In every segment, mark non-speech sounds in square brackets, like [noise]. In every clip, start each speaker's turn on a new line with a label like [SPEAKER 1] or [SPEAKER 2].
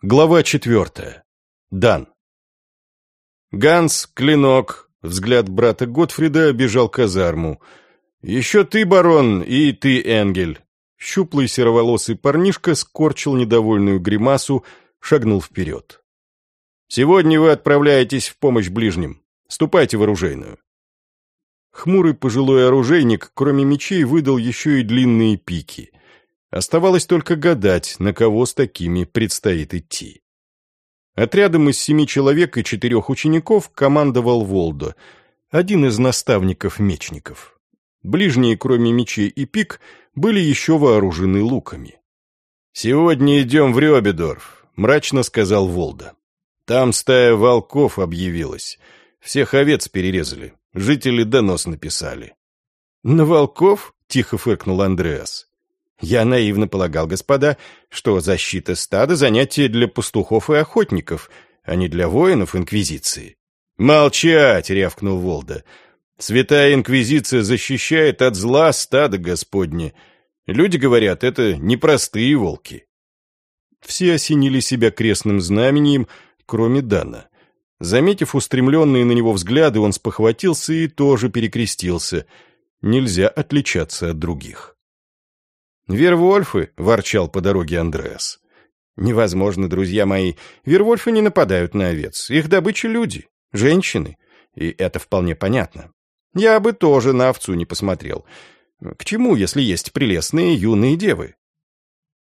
[SPEAKER 1] Глава четвертая. Дан. Ганс, клинок, взгляд брата Готфрида обежал казарму. «Еще ты, барон, и ты, Энгель». Щуплый сероволосый парнишка скорчил недовольную гримасу, шагнул вперед. «Сегодня вы отправляетесь в помощь ближним. Ступайте в оружейную». Хмурый пожилой оружейник, кроме мечей, выдал еще и длинные пики — Оставалось только гадать, на кого с такими предстоит идти. Отрядом из семи человек и четырех учеников командовал Волдо, один из наставников-мечников. Ближние, кроме мечей и пик, были еще вооружены луками. «Сегодня идем в Рёбедорф», — мрачно сказал Волда. «Там стая волков объявилась. Всех овец перерезали. Жители донос написали». «На волков?» — тихо фыркнул Андреас. Я наивно полагал, господа, что защита стада — занятие для пастухов и охотников, а не для воинов Инквизиции. «Молчать!» — рявкнул Волда. «Святая Инквизиция защищает от зла стада Господне. Люди говорят, это непростые волки». Все осенили себя крестным знамением, кроме Дана. Заметив устремленные на него взгляды, он спохватился и тоже перекрестился. Нельзя отличаться от других. «Вервольфы!» — ворчал по дороге Андреас. «Невозможно, друзья мои. Вервольфы не нападают на овец. Их добыча — люди, женщины. И это вполне понятно. Я бы тоже на овцу не посмотрел. К чему, если есть прелестные юные девы?»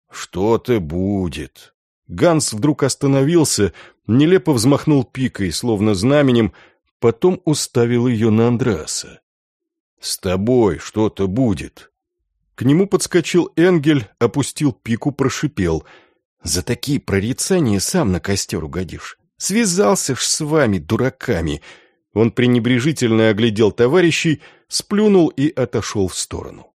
[SPEAKER 1] «Что-то будет». Ганс вдруг остановился, нелепо взмахнул пикой, словно знаменем, потом уставил ее на Андреаса. «С тобой что-то будет. К нему подскочил Энгель, опустил пику, прошипел. «За такие прорицания сам на костер угодишь. Связался ж с вами, дураками!» Он пренебрежительно оглядел товарищей, сплюнул и отошел в сторону.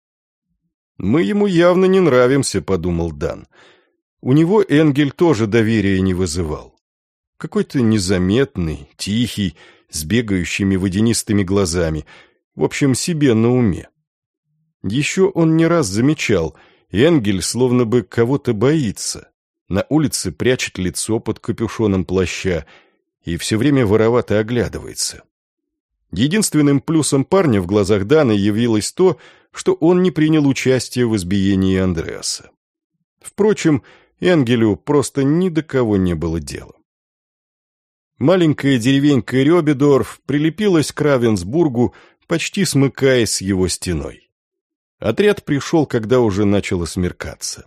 [SPEAKER 1] «Мы ему явно не нравимся», — подумал Дан. У него Энгель тоже доверия не вызывал. Какой-то незаметный, тихий, с бегающими водянистыми глазами. В общем, себе на уме. Еще он не раз замечал, Энгель словно бы кого-то боится. На улице прячет лицо под капюшоном плаща и все время воровато оглядывается. Единственным плюсом парня в глазах Даны явилось то, что он не принял участие в избиении Андреаса. Впрочем, Энгелю просто ни до кого не было дела. Маленькая деревенька Рёбедорф прилепилась к Равенсбургу, почти смыкаясь с его стеной. Отряд пришел, когда уже начало смеркаться.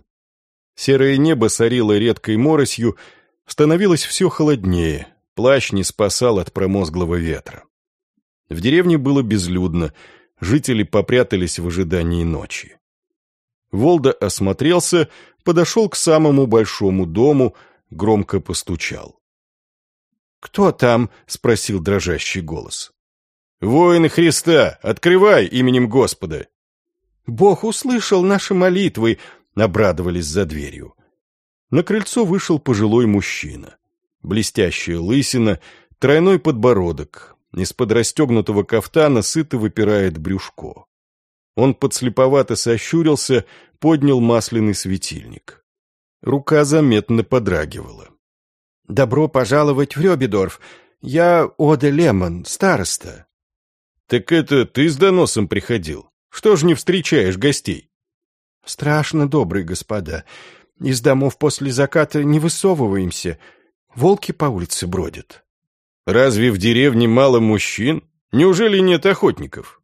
[SPEAKER 1] Серое небо сорило редкой моросью, становилось все холоднее, плащ не спасал от промозглого ветра. В деревне было безлюдно, жители попрятались в ожидании ночи. Волда осмотрелся, подошел к самому большому дому, громко постучал. «Кто там?» — спросил дрожащий голос. «Воины Христа! Открывай именем Господа!» Бог услышал наши молитвы!» — обрадовались за дверью. На крыльцо вышел пожилой мужчина. Блестящая лысина, тройной подбородок. Из-под расстегнутого кафтана сыто выпирает брюшко. Он подслеповато сощурился, поднял масляный светильник. Рука заметно подрагивала. «Добро пожаловать в Рёбедорф. Я Ода Лемон, староста». «Так это ты с доносом приходил?» Что ж не встречаешь гостей?» «Страшно добрые господа. Из домов после заката не высовываемся. Волки по улице бродят». «Разве в деревне мало мужчин? Неужели нет охотников?»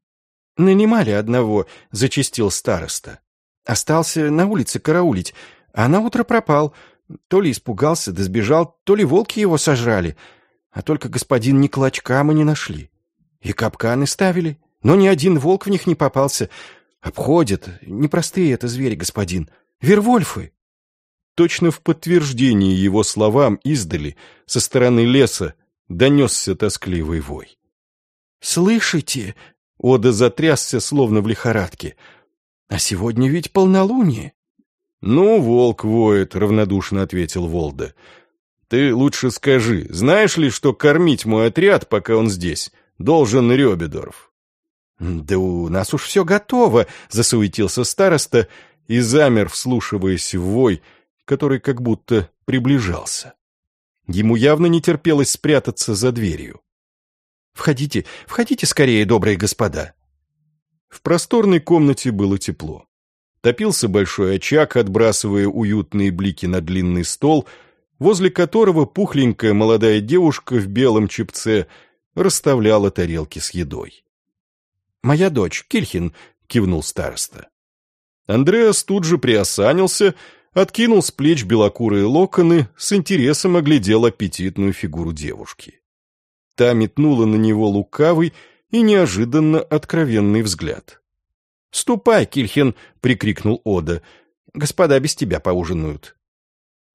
[SPEAKER 1] «Нанимали одного», — зачистил староста. «Остался на улице караулить, а на утро пропал. То ли испугался да сбежал, то ли волки его сожрали. А только господин ни клочка мы не нашли. И капканы ставили, но ни один волк в них не попался. Обходят. Непростые это звери, господин. Вервольфы. Точно в подтверждении его словам издали, со стороны леса, донесся тоскливый вой. «Слышите?» — Ода затрясся, словно в лихорадке. «А сегодня ведь полнолуние». «Ну, волк воет», — равнодушно ответил Волда. «Ты лучше скажи, знаешь ли, что кормить мой отряд, пока он здесь, должен Рёбедорф?» «Да у нас уж все готово», — засуетился староста и замер, вслушиваясь в вой, который как будто приближался. Ему явно не терпелось спрятаться за дверью.
[SPEAKER 2] «Входите, входите скорее, добрые господа!»
[SPEAKER 1] В просторной комнате было тепло. Топился большой очаг, отбрасывая уютные блики на длинный стол, возле которого пухленькая молодая девушка в белом чепце расставляла тарелки с едой.
[SPEAKER 2] «Моя дочь, Кильхин», — кивнул староста.
[SPEAKER 1] Андреас тут же приосанился, откинул с плеч белокурые локоны, с интересом оглядел аппетитную фигуру девушки. Та метнула на него лукавый и неожиданно откровенный взгляд.
[SPEAKER 2] «Ступай, Кильхин!» — прикрикнул Ода. «Господа без тебя поужинают».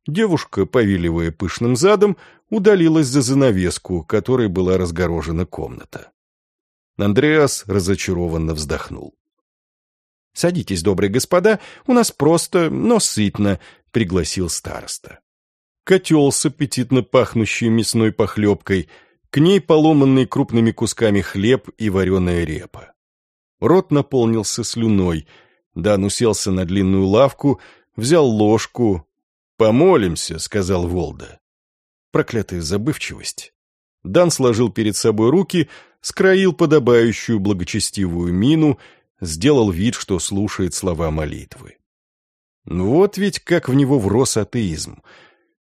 [SPEAKER 1] Девушка, повиливая пышным задом, удалилась за занавеску, которой была разгорожена комната. Андреас разочарованно вздохнул.
[SPEAKER 2] «Садитесь, добрые господа, у нас просто, но сытно», — пригласил староста.
[SPEAKER 1] Котел с аппетитно пахнущей мясной похлебкой, к ней поломанный крупными кусками хлеб и вареная репа. Рот наполнился слюной. Дан уселся на длинную лавку, взял ложку. «Помолимся», — сказал Волда. Проклятая забывчивость. Дан сложил перед собой руки, скроил подобающую благочестивую мину, сделал вид, что слушает слова молитвы. Вот ведь как в него врос атеизм.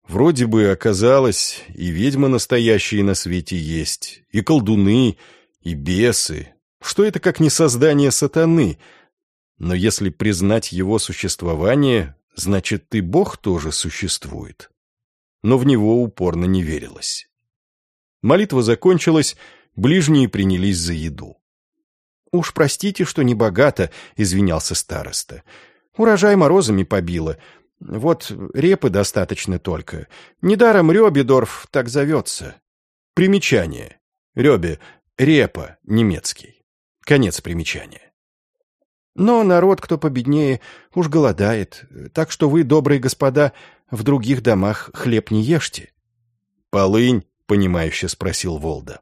[SPEAKER 1] Вроде бы оказалось, и ведьмы настоящие на свете есть, и колдуны, и бесы. Что это как не создание сатаны? Но если признать его существование, значит, и Бог тоже существует. Но в него упорно не верилось. Молитва закончилась, ближние принялись за еду.
[SPEAKER 2] «Уж простите, что не богато», — извинялся староста. «Урожай морозами побило. Вот репы достаточно только. Недаром Рёбедорф так зовется».
[SPEAKER 1] Примечание. Рёбе — репа, немецкий. Конец примечания.
[SPEAKER 2] Но народ, кто победнее, уж голодает, так что вы, добрые господа, в других домах хлеб не ешьте.
[SPEAKER 1] «Полынь?» — понимающе спросил Волда.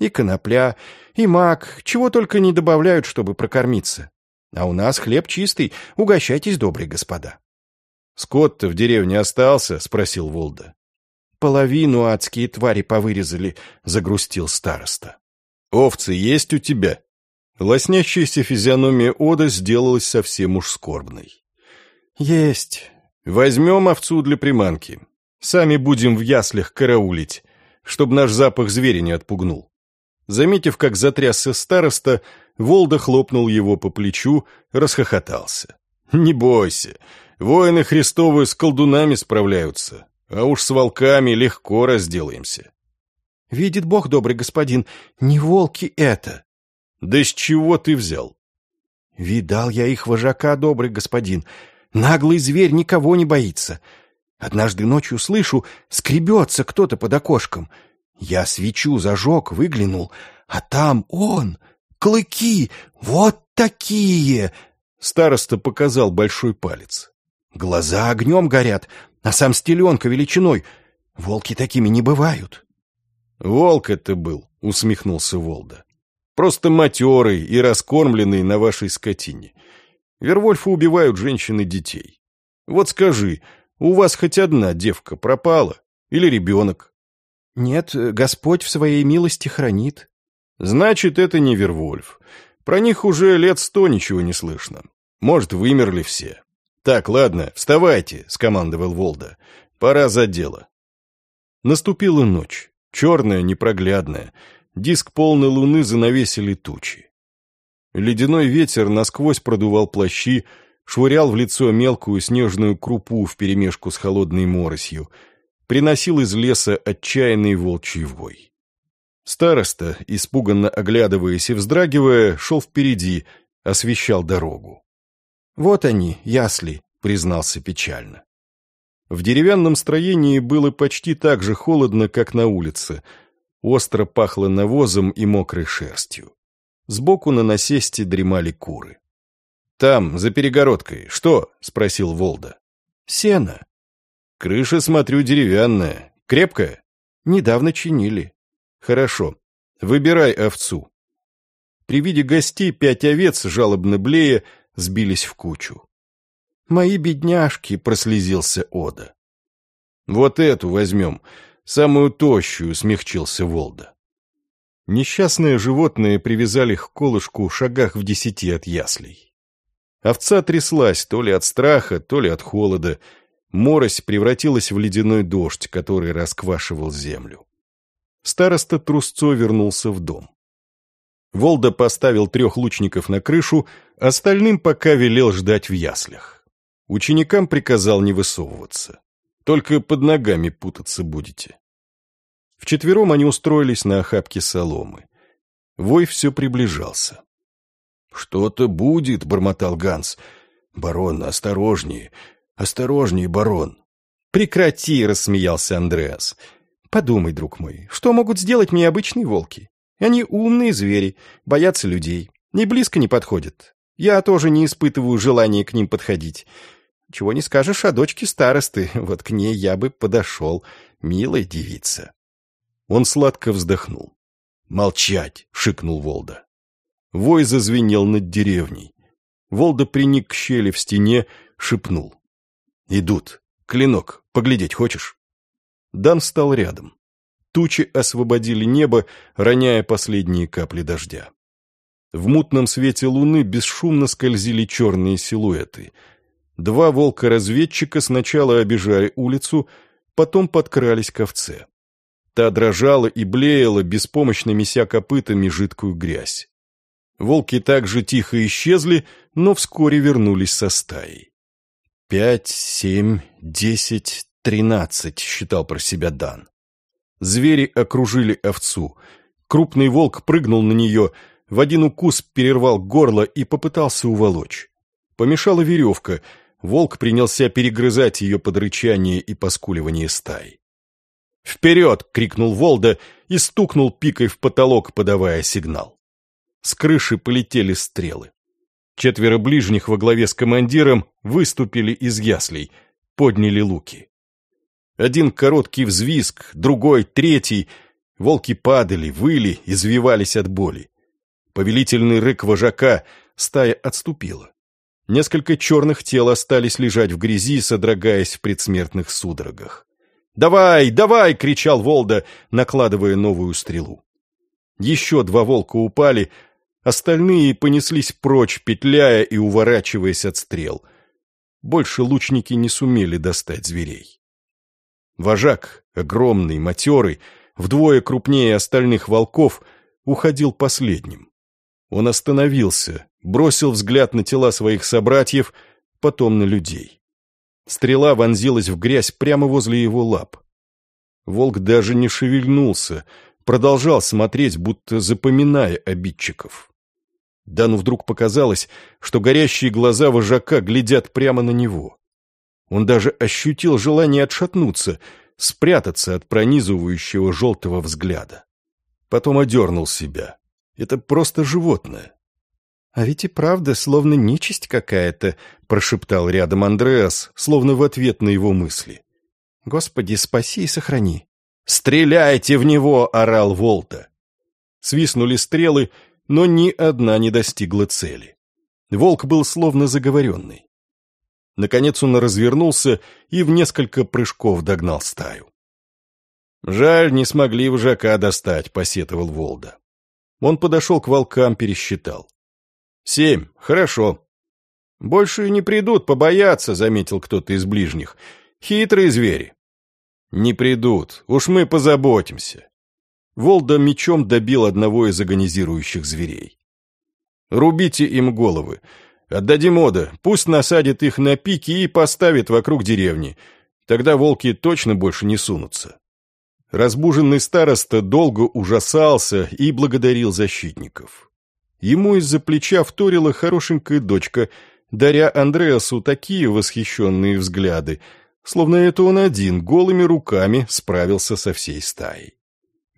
[SPEAKER 2] И конопля, и мак, чего только не добавляют, чтобы прокормиться. А у нас хлеб чистый, угощайтесь, добрые господа.
[SPEAKER 1] «Скот-то в деревне остался?» — спросил Волда.
[SPEAKER 2] «Половину адские твари повырезали», — загрустил староста.
[SPEAKER 1] «Овцы есть у тебя?» Лоснящаяся физиономия Ода сделалась совсем уж скорбной.
[SPEAKER 2] «Есть.
[SPEAKER 1] Возьмем овцу для приманки. Сами будем в яслях караулить, чтобы наш запах зверя не отпугнул. Заметив, как затрясся староста, Волда хлопнул его по плечу, расхохотался. «Не бойся, воины Христовы с колдунами справляются, а уж с волками легко разделаемся».
[SPEAKER 2] «Видит Бог, добрый господин, не волки это».
[SPEAKER 1] «Да с чего ты взял?»
[SPEAKER 2] «Видал я их вожака, добрый господин. Наглый зверь никого не боится. Однажды ночью слышу, скребется кто-то под окошком». Я свечу зажег, выглянул, а там он, клыки, вот такие!»
[SPEAKER 1] Староста показал большой палец.
[SPEAKER 2] «Глаза огнем горят, а сам стеленка величиной. Волки такими не бывают».
[SPEAKER 1] «Волк это был», — усмехнулся Волда. «Просто матерый и раскормленный на вашей скотине. Вервольфы убивают женщин и детей. Вот скажи, у вас хоть одна девка пропала? Или ребенок?
[SPEAKER 2] Нет, Господь в своей милости хранит.
[SPEAKER 1] Значит, это не Вервольф. Про них уже лет сто ничего не слышно. Может, вымерли все. Так, ладно, вставайте, скомандовал Волда. Пора за дело. Наступила ночь. Черная, непроглядная. Диск полной луны занавесили тучи. Ледяной ветер насквозь продувал плащи, швырял в лицо мелкую снежную крупу вперемешку с холодной моросью — приносил из леса отчаянный волчий вой. Староста, испуганно оглядываясь и вздрагивая, шел впереди, освещал дорогу.
[SPEAKER 2] «Вот они, ясли», — признался печально.
[SPEAKER 1] В деревянном строении было почти так же холодно, как на улице. Остро пахло навозом и мокрой шерстью. Сбоку на насесте дремали куры. «Там, за перегородкой, что?» — спросил Волда.
[SPEAKER 2] «Сено»,
[SPEAKER 1] Крыша, смотрю, деревянная. Крепкая?
[SPEAKER 2] Недавно чинили.
[SPEAKER 1] Хорошо. Выбирай овцу. При виде гостей пять овец, жалобно блея, сбились в кучу.
[SPEAKER 2] «Мои бедняжки!» — прослезился Ода.
[SPEAKER 1] «Вот эту возьмем. Самую тощую смягчился Волда. Несчастное животное привязали к колышку в шагах в десяти от яслей. Овца тряслась то ли от страха, то ли от холода. Морось превратилась в ледяной дождь, который расквашивал землю. Староста Трусцо вернулся в дом. Волда поставил трех лучников на крышу, остальным пока велел ждать в яслях. Ученикам приказал не высовываться. Только под ногами путаться будете. Вчетвером они устроились на охапке соломы. Вой все приближался.
[SPEAKER 2] «Что-то будет», — бормотал Ганс. «Барон, осторожнее, осторожнее, барон».
[SPEAKER 1] «Прекрати», — рассмеялся Андреас. «Подумай, друг мой, что могут сделать необычные волки? Они умные звери, боятся людей, ни близко не подходят. Я тоже не испытываю желания к ним подходить. Чего не скажешь о дочке старосты, [laughs] вот к ней я бы подошел, милая девица». Он сладко вздохнул.
[SPEAKER 2] «Молчать!» — шикнул Волда.
[SPEAKER 1] Вой зазвенел над деревней. Волда приник к щели в стене, шепнул. «Идут. Клинок, поглядеть хочешь?» Дан встал рядом. Тучи освободили небо, роняя последние капли дождя. В мутном свете луны бесшумно скользили черные силуэты. Два волка-разведчика сначала обижали улицу, потом подкрались к овце. Та дрожала и блеяла, беспомощно меся копытами жидкую грязь. Волки также тихо исчезли, но вскоре вернулись со стаей. «Пять, семь, десять, тринадцать», — считал про себя Дан. Звери окружили овцу. Крупный волк прыгнул на нее, в один укус перервал горло и попытался уволочь. Помешала веревка, волк принялся перегрызать ее под рычание и поскуливание стаи. «Вперед!» — крикнул Волда и стукнул пикой в потолок, подавая сигнал. С крыши полетели стрелы. Четверо ближних во главе с командиром выступили из яслей, подняли луки. Один короткий взвизг, другой, третий. Волки падали, выли, извивались от боли. Повелительный рык вожака, стая отступила. Несколько черных тел остались лежать в грязи, содрогаясь в предсмертных судорогах. «Давай, давай!» — кричал Волда, накладывая новую стрелу. Еще два волка упали, Остальные понеслись прочь, петляя и уворачиваясь от стрел. Больше лучники не сумели достать зверей. Вожак, огромный, матерый, вдвое крупнее остальных волков, уходил последним. Он остановился, бросил взгляд на тела своих собратьев, потом на людей. Стрела вонзилась в грязь прямо возле его лап. Волк даже не шевельнулся, продолжал смотреть, будто запоминая обидчиков. Дану вдруг показалось, что горящие глаза вожака глядят прямо на него. Он даже ощутил желание отшатнуться, спрятаться от пронизывающего желтого взгляда. Потом одернул себя. Это просто животное. «А ведь и правда, словно нечисть какая-то», — прошептал рядом Андреас, словно в ответ на его мысли. «Господи, спаси и сохрани». «Стреляйте в него!» — орал Волта. Свистнули стрелы, но ни одна не достигла цели. Волк был словно заговоренный. Наконец он развернулся и в несколько прыжков догнал стаю. «Жаль, не смогли вожака достать», — посетовал Волда. Он подошел к волкам, пересчитал. «Семь, хорошо». «Больше не придут, побояться», — заметил кто-то из ближних. «Хитрые звери». «Не придут, уж мы позаботимся. Волда мечом добил одного из агонизирующих зверей. «Рубите им головы. Отдадим Ода, пусть насадит их на пики и поставит вокруг деревни. Тогда волки точно больше не сунутся». Разбуженный староста долго ужасался и благодарил защитников. Ему из-за плеча вторила хорошенькая дочка, даря Андреасу такие восхищенные взгляды, словно это он один голыми руками справился со всей стаей.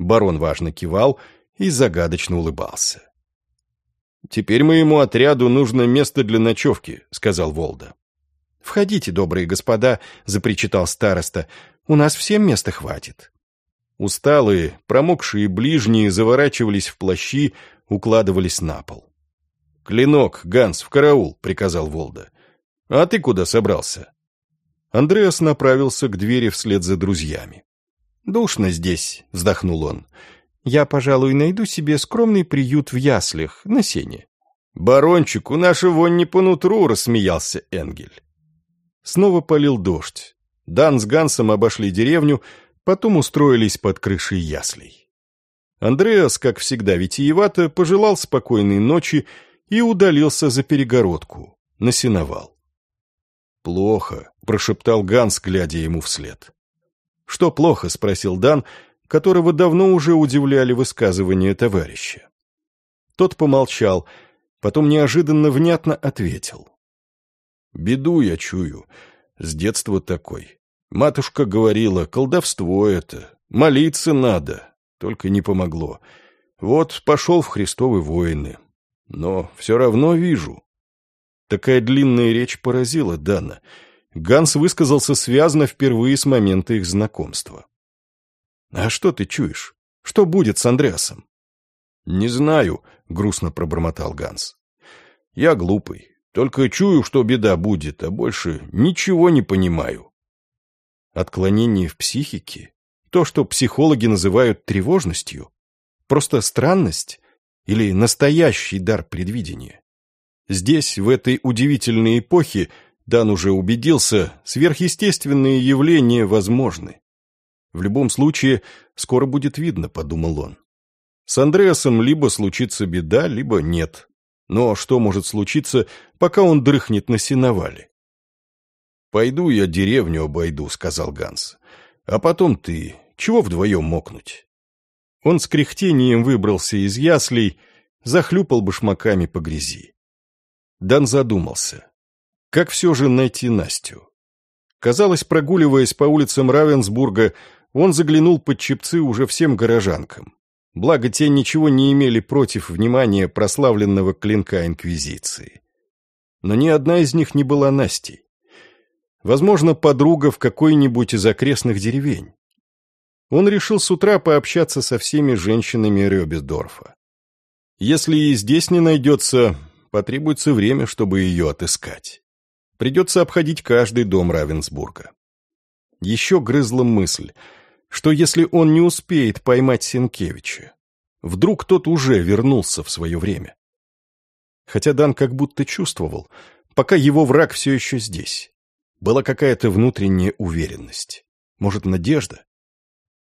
[SPEAKER 1] Барон важно кивал и загадочно улыбался. «Теперь моему отряду нужно место для ночевки», — сказал Волда. «Входите, добрые господа», — запричитал староста. «У нас всем места хватит». Усталые, промокшие ближние заворачивались в плащи, укладывались на пол. «Клинок, Ганс, в караул», — приказал Волда. «А ты куда собрался?» Андреас направился к двери вслед за друзьями.
[SPEAKER 2] «Душно здесь», — вздохнул он. «Я, пожалуй, найду себе скромный приют в яслях, на сене».
[SPEAKER 1] «Барончику наша вонь не по нутру», — рассмеялся Энгель. Снова полил дождь. Дан с Гансом обошли деревню, потом устроились под крышей яслей. Андреас, как всегда витиевато, пожелал спокойной ночи и удалился за перегородку, на сеновал. «Плохо», — прошептал Ганс, глядя ему вслед. «Что плохо?» — спросил Дан, которого давно уже удивляли высказывания товарища. Тот помолчал, потом неожиданно внятно ответил. «Беду я чую. С детства такой. Матушка говорила, колдовство это, молиться надо, только не помогло. Вот пошел в Христовы воины. Но все равно вижу». Такая длинная речь поразила Дана — Ганс высказался связно впервые с момента их знакомства. «А что ты чуешь? Что будет с Андреасом?» «Не знаю», — грустно пробормотал Ганс. «Я глупый. Только чую, что беда будет, а больше ничего не понимаю». Отклонение в психике? То, что психологи называют тревожностью? Просто странность? Или настоящий дар предвидения? Здесь, в этой удивительной эпохе, Дан уже убедился, сверхъестественные явления возможны. В любом случае, скоро будет видно, подумал он. С Андреасом либо случится беда, либо нет. Но что может случиться, пока он дрыхнет на сеновале? «Пойду я деревню обойду», — сказал Ганс. «А потом ты. Чего вдвоем мокнуть?» Он с кряхтением выбрался из яслей, захлюпал башмаками по грязи. Дан задумался. Как все же найти Настю? Казалось, прогуливаясь по улицам Равенсбурга, он заглянул под чепцы уже всем горожанкам. Благо, те ничего не имели против внимания прославленного клинка Инквизиции. Но ни одна из них не была Настей. Возможно, подруга в какой-нибудь из окрестных деревень. Он решил с утра пообщаться со всеми женщинами Рёбесдорфа. Если и здесь не найдется, потребуется время, чтобы ее отыскать. Придется обходить каждый дом Равенсбурга. Еще грызла мысль, что если он не успеет поймать Сенкевича, вдруг тот уже вернулся в свое время. Хотя Дан как будто чувствовал, пока его враг все еще здесь. Была какая-то внутренняя уверенность. Может, надежда?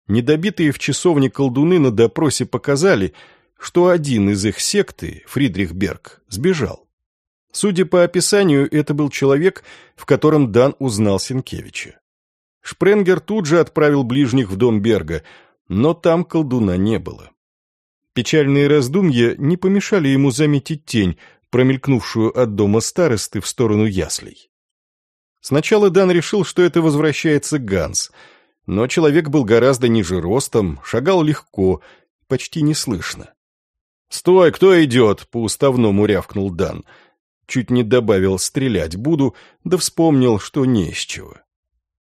[SPEAKER 1] Недобитые в часовне колдуны на допросе показали, что один из их секты, Фридрих Берг, сбежал. Судя по описанию, это был человек, в котором Дан узнал Сенкевича. Шпренгер тут же отправил ближних в дом Берга, но там колдуна не было. Печальные раздумья не помешали ему заметить тень, промелькнувшую от дома старосты в сторону яслей. Сначала Дан решил, что это возвращается Ганс, но человек был гораздо ниже ростом, шагал легко, почти неслышно. «Стой, кто идет?» — по-уставному рявкнул Дан — Чуть не добавил «стрелять буду», да вспомнил, что не из чего.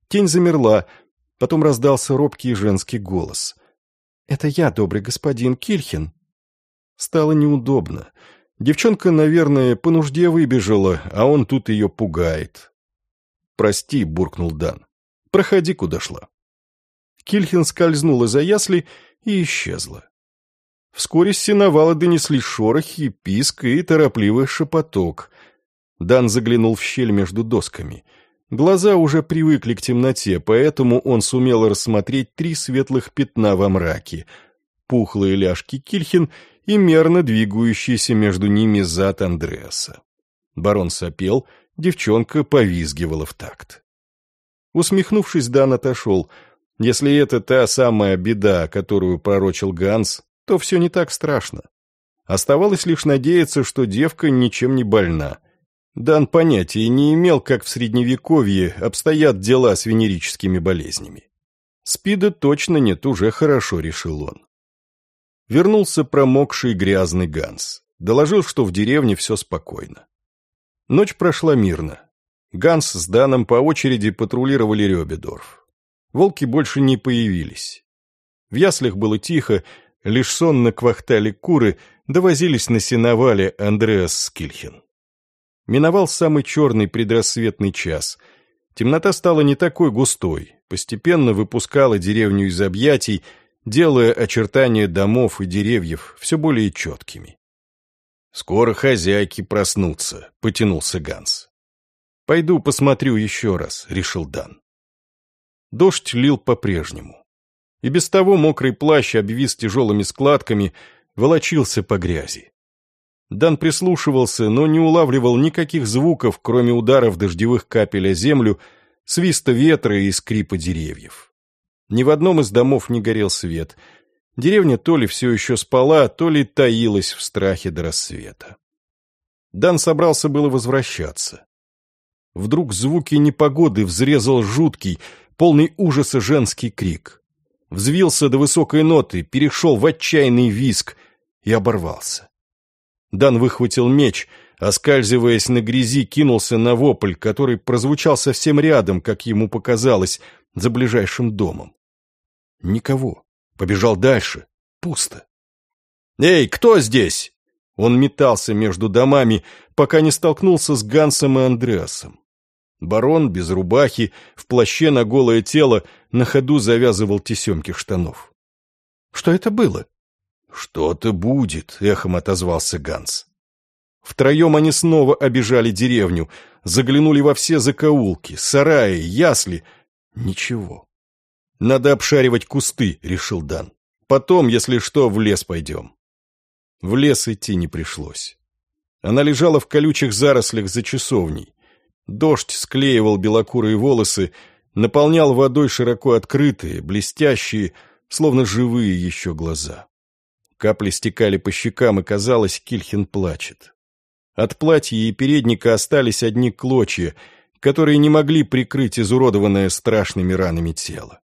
[SPEAKER 1] Тень замерла, потом раздался робкий женский голос. «Это я, добрый господин Кильхин». Стало неудобно. Девчонка, наверное, по нужде выбежала, а он тут ее пугает. «Прости», — буркнул Дан. «Проходи, куда шла». Кильхин скользнула за ясли и исчезла. Вскоре с сеновала донесли шорохи, писк и торопливый шепоток. Дан заглянул в щель между досками. Глаза уже привыкли к темноте, поэтому он сумел рассмотреть три светлых пятна во мраке. Пухлые ляжки Кильхин и мерно двигающийся между ними зад Андреаса. Барон сопел, девчонка повизгивала в такт. Усмехнувшись, Дан отошел. Если это та самая беда, которую пророчил Ганс, то все не так страшно. Оставалось лишь надеяться, что девка ничем не больна. Дан понятия не имел, как в Средневековье обстоят дела с венерическими болезнями. Спида точно нет, уже хорошо, решил он. Вернулся промокший грязный Ганс. Доложил, что в деревне все спокойно. Ночь прошла мирно. Ганс с Даном по очереди патрулировали Рёбедорф. Волки больше не появились. В яслях было тихо, Лишь сонно квахтали куры, довозились на сеновале Андреас Скильхен. Миновал самый черный предрассветный час. Темнота стала не такой густой, постепенно выпускала деревню из объятий, делая очертания домов и деревьев все более четкими. «Скоро хозяйки проснутся», — потянулся Ганс. «Пойду посмотрю еще раз», — решил Дан. Дождь лил по-прежнему. И без того мокрый плащ обвис тяжелыми складками, волочился по грязи. Дан прислушивался, но не улавливал никаких звуков, кроме ударов дождевых капель о землю, свиста ветра и скрипа деревьев. Ни в одном из домов не горел свет. Деревня то ли все еще спала, то ли таилась в страхе до рассвета. Дан собрался было возвращаться. Вдруг звуки непогоды взрезал жуткий, полный ужаса женский крик. Взвился до высокой ноты, перешел в отчаянный визг и оборвался. Дан выхватил меч, оскальзываясь на грязи, кинулся на вопль, который прозвучал совсем рядом, как ему показалось, за ближайшим домом. Никого. Побежал дальше. Пусто. «Эй, кто здесь?» Он метался между домами, пока не столкнулся с Гансом и Андреасом. Барон без рубахи, в плаще на голое тело, на ходу завязывал тесемки штанов.
[SPEAKER 2] «Что это было?»
[SPEAKER 1] «Что-то будет», — эхом отозвался Ганс. Втроем они снова обижали деревню, заглянули во все закоулки, сараи, ясли. Ничего. «Надо обшаривать кусты», — решил Дан. «Потом, если что, в лес пойдем». В лес идти не пришлось. Она лежала в колючих зарослях за часовней. Дождь склеивал белокурые волосы, наполнял водой широко открытые, блестящие, словно живые еще глаза. Капли стекали по щекам, и казалось, Кильхин плачет. От платья и передника остались одни клочья, которые не могли прикрыть изуродованное страшными ранами тело.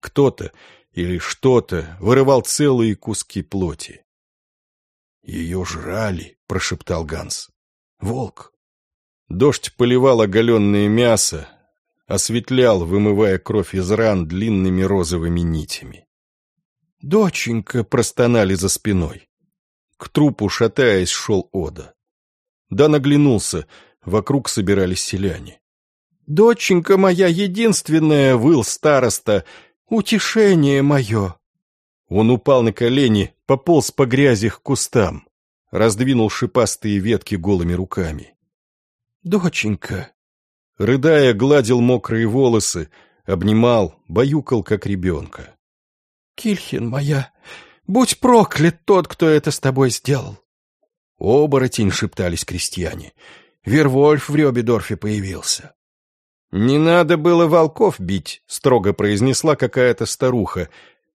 [SPEAKER 1] Кто-то или что-то вырывал целые куски плоти.
[SPEAKER 2] «Ее жрали», — прошептал Ганс. «Волк».
[SPEAKER 1] Дождь поливал оголенное мясо, осветлял, вымывая кровь из ран длинными розовыми нитями.
[SPEAKER 2] «Доченька!» — простонали за спиной.
[SPEAKER 1] К трупу, шатаясь, шел Ода. Да наглянулся, вокруг собирались селяне.
[SPEAKER 2] «Доченька моя единственная!» — выл староста. «Утешение мое!»
[SPEAKER 1] Он упал на колени, пополз по грязи к кустам, раздвинул шипастые ветки голыми руками.
[SPEAKER 2] «Доченька!»
[SPEAKER 1] Рыдая, гладил мокрые волосы, обнимал, баюкал, как ребенка.
[SPEAKER 2] «Кильхин моя, будь проклят тот, кто это с тобой сделал!»
[SPEAKER 1] «Оборотень!» — шептались крестьяне. «Вервольф в Рёбедорфе появился!» «Не надо было волков бить», — строго произнесла какая-то старуха.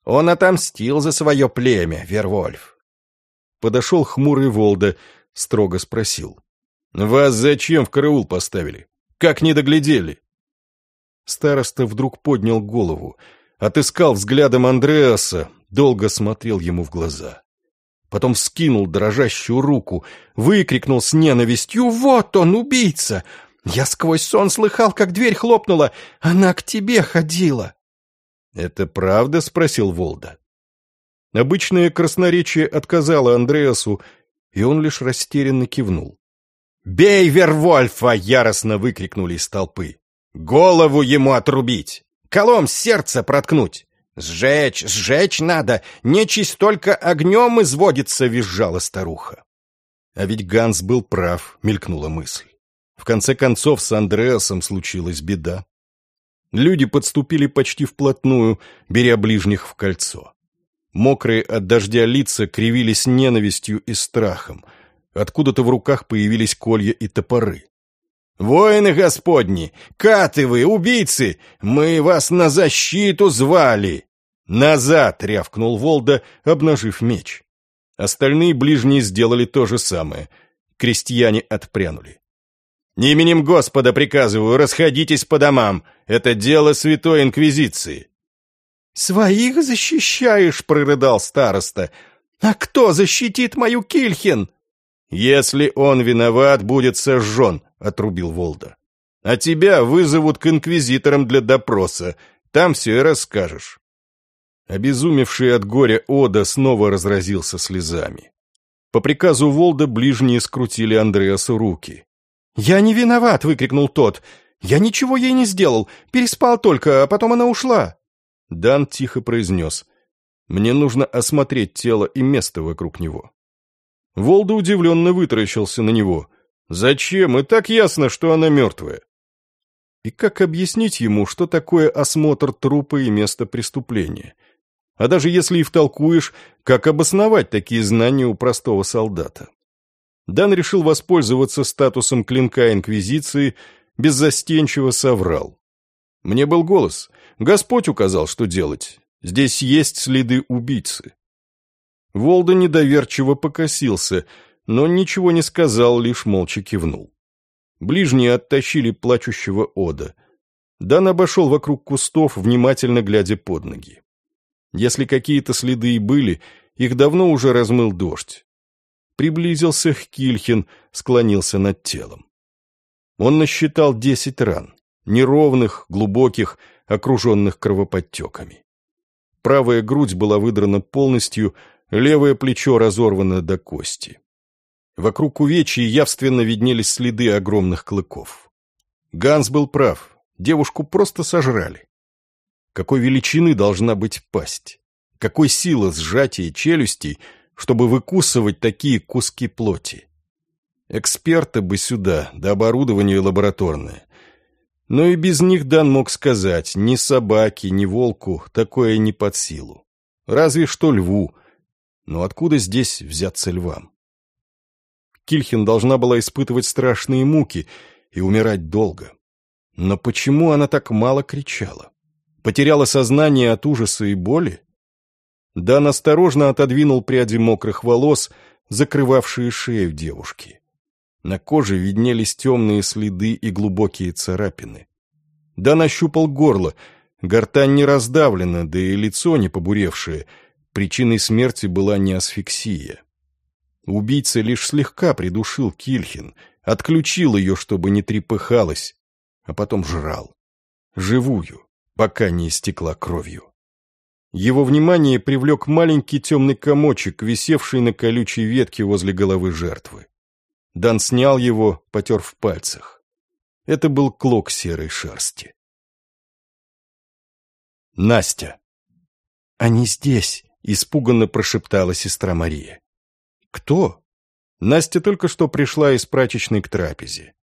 [SPEAKER 1] «Он отомстил за свое племя, Вервольф». Подошел хмурый Волда, строго спросил. «Вас зачем в караул поставили? Как не доглядели?» Староста вдруг поднял голову, отыскал взглядом Андреаса, долго смотрел ему в глаза. Потом скинул дрожащую руку, выкрикнул с ненавистью «Вот он, убийца! Я сквозь сон слыхал, как дверь хлопнула. Она к тебе ходила. «Это правда?» — спросил Волда. Обычное красноречие отказало Андреасу, и он лишь растерянно кивнул. «Бей Вервольфа!» — яростно выкрикнули из толпы. «Голову ему отрубить! Колом сердце проткнуть! Сжечь, сжечь надо! Нечисть только огнем изводится!» — визжала старуха. А ведь Ганс был прав, мелькнула мысль. В конце концов, с Андреасом случилась беда. Люди подступили почти вплотную, беря ближних в кольцо. Мокрые от дождя лица кривились ненавистью и страхом. Откуда-то в руках появились колья и топоры. «Воины Господни! Каты вы, убийцы! Мы вас на защиту звали!» «Назад!» — рявкнул Волда, обнажив меч. Остальные ближние сделали то же самое. Крестьяне отпрянули. Именем Господа приказываю, расходитесь по домам. Это дело Святой Инквизиции».
[SPEAKER 2] «Своих защищаешь», — прорыдал староста. «А кто защитит мою Кильхин?»
[SPEAKER 1] «Если он виноват, будет сожжен», — отрубил Волда. «А тебя вызовут к инквизиторам для допроса. Там все и расскажешь». Обезумевший от горя Ода снова разразился слезами. По приказу Волда ближние скрутили Андреасу руки.
[SPEAKER 2] «Я не виноват!» — выкрикнул тот. Я ничего ей не сделал, переспал только, а потом она ушла.
[SPEAKER 1] Дан тихо произнес. Мне нужно осмотреть тело и место вокруг него. Волда удивленно вытаращился на него. Зачем? И так ясно, что она мертвая. И как объяснить ему, что такое осмотр трупа и места преступления? А даже если и втолкуешь, как обосновать такие знания у простого солдата? Дан решил воспользоваться статусом клинка Инквизиции, беззастенчиво соврал. Мне был голос. Господь указал, что делать. Здесь есть следы убийцы. Волда недоверчиво покосился, но ничего не сказал, лишь молча кивнул. Ближние оттащили плачущего Ода. Дан обошел вокруг кустов, внимательно глядя под ноги. Если какие-то следы и были, их давно уже размыл дождь. Приблизился к Кильхин, склонился над телом. Он насчитал десять ран, неровных, глубоких, окруженных кровоподтеками. Правая грудь была выдрана полностью, левое плечо разорвано до кости. Вокруг увечий явственно виднелись следы огромных клыков. Ганс был прав, девушку просто сожрали. Какой величины должна быть пасть? Какой сила сжатия челюстей, чтобы выкусывать такие куски плоти? Эксперты бы сюда, до оборудования лабораторное. Но и без них Дан мог сказать, ни собаке, ни волку такое не под силу. Разве что льву. Но откуда здесь взяться львам? Кильхин должна была испытывать страшные муки и умирать долго. Но почему она так мало кричала? Потеряла сознание от ужаса и боли? Дан осторожно отодвинул пряди мокрых волос, закрывавшие шею девушки. На коже виднелись темные следы и глубокие царапины. Дан ощупал горло, гортань не раздавлена, да и лицо не побуревшее. Причиной смерти была не асфиксия. Убийца лишь слегка придушил Кильхин, отключил ее, чтобы не трепыхалась, а потом жрал. Живую пока не истекла кровью. Его внимание привлек маленький темный комочек, висевший на колючей ветке возле головы жертвы. Дан снял его, потер в пальцах. Это был клок серой шерсти. Настя. «Они здесь», — испуганно прошептала сестра Мария. «Кто?» Настя только что пришла из прачечной к трапезе